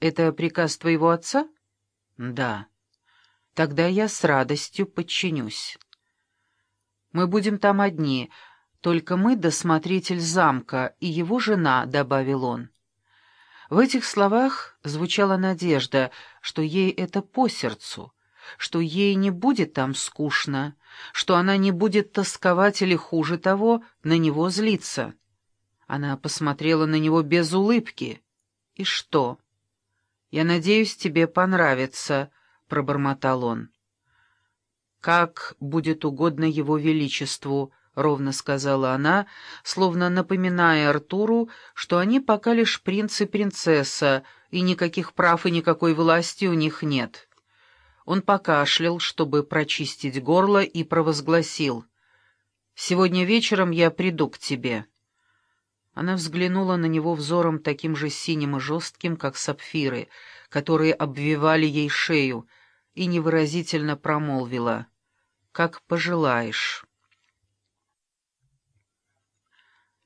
Это приказ твоего отца? Да. Тогда я с радостью подчинюсь. Мы будем там одни, только мы досмотритель замка и его жена, — добавил он. В этих словах звучала надежда, что ей это по сердцу, что ей не будет там скучно, что она не будет тосковать или, хуже того, на него злиться. Она посмотрела на него без улыбки. «И что?» «Я надеюсь, тебе понравится», — пробормотал он. «Как будет угодно его величеству», — ровно сказала она, словно напоминая Артуру, что они пока лишь принц и принцесса, и никаких прав и никакой власти у них нет. Он покашлял, чтобы прочистить горло, и провозгласил. «Сегодня вечером я приду к тебе». Она взглянула на него взором таким же синим и жестким, как сапфиры, которые обвивали ей шею, и невыразительно промолвила «Как пожелаешь».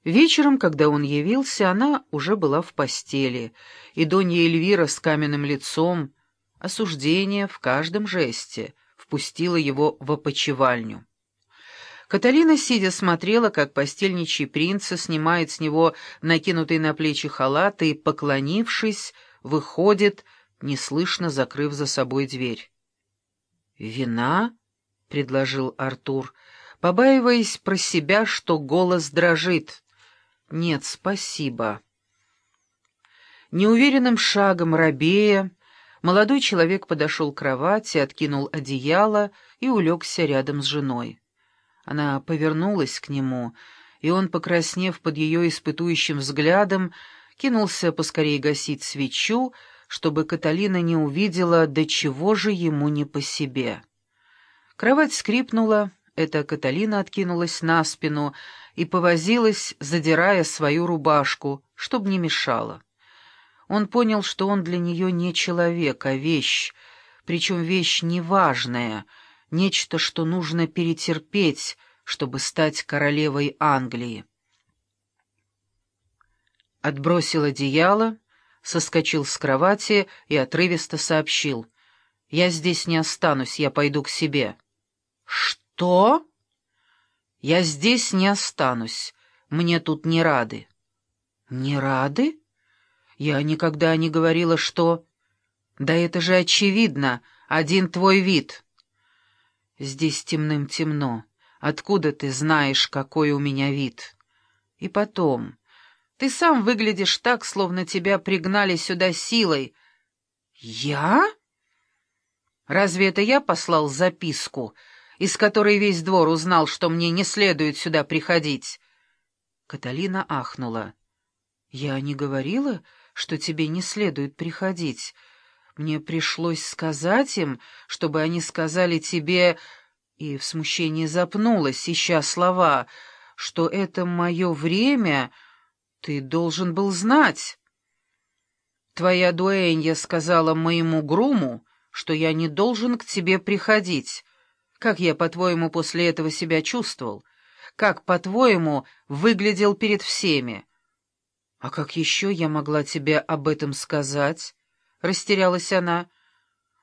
Вечером, когда он явился, она уже была в постели, и Донья Эльвира с каменным лицом, осуждение в каждом жесте, впустила его в опочивальню. Каталина, сидя, смотрела, как постельничий принца снимает с него накинутый на плечи халат и, поклонившись, выходит, неслышно закрыв за собой дверь. «Вина?» — предложил Артур, побаиваясь про себя, что голос дрожит. «Нет, спасибо». Неуверенным шагом рабея молодой человек подошел к кровати, откинул одеяло и улегся рядом с женой. Она повернулась к нему, и он, покраснев под ее испытующим взглядом, кинулся поскорее гасить свечу, чтобы Каталина не увидела, до чего же ему не по себе. Кровать скрипнула, эта Каталина откинулась на спину и повозилась, задирая свою рубашку, чтобы не мешала. Он понял, что он для нее не человек, а вещь, причем вещь неважная — нечто, что нужно перетерпеть, чтобы стать королевой Англии. Отбросил одеяло, соскочил с кровати и отрывисто сообщил. «Я здесь не останусь, я пойду к себе». «Что?» «Я здесь не останусь, мне тут не рады». «Не рады? Я никогда не говорила, что...» «Да это же очевидно, один твой вид». Здесь темным-темно. Откуда ты знаешь, какой у меня вид? И потом, ты сам выглядишь так, словно тебя пригнали сюда силой. Я? Разве это я послал записку, из которой весь двор узнал, что мне не следует сюда приходить? Каталина ахнула. Я не говорила, что тебе не следует приходить. Мне пришлось сказать им, чтобы они сказали тебе, и в смущении запнулась, ища слова, что это мое время ты должен был знать. Твоя дуэнья сказала моему груму, что я не должен к тебе приходить. Как я, по-твоему, после этого себя чувствовал? Как, по-твоему, выглядел перед всеми? А как еще я могла тебе об этом сказать? Растерялась она.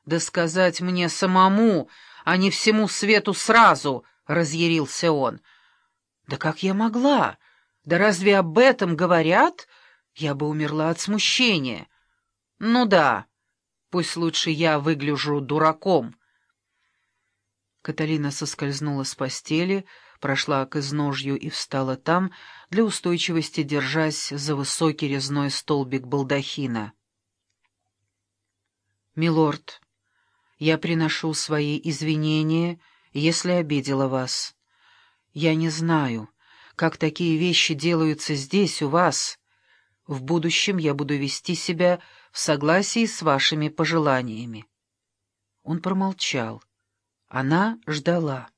«Да сказать мне самому, а не всему свету сразу!» — разъярился он. «Да как я могла? Да разве об этом говорят? Я бы умерла от смущения». «Ну да, пусть лучше я выгляжу дураком». Каталина соскользнула с постели, прошла к изножью и встала там, для устойчивости держась за высокий резной столбик балдахина. «Милорд, я приношу свои извинения, если обидела вас. Я не знаю, как такие вещи делаются здесь, у вас. В будущем я буду вести себя в согласии с вашими пожеланиями». Он промолчал. Она ждала.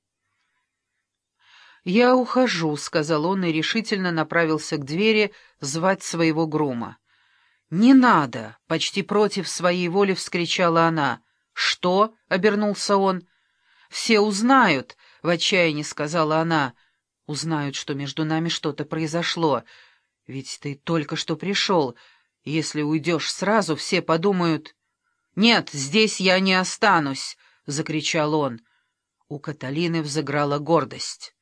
«Я ухожу», — сказал он и решительно направился к двери звать своего грома. «Не надо!» — почти против своей воли вскричала она. «Что?» — обернулся он. «Все узнают!» — в отчаянии сказала она. «Узнают, что между нами что-то произошло. Ведь ты только что пришел. Если уйдешь сразу, все подумают... «Нет, здесь я не останусь!» — закричал он. У Каталины взыграла гордость.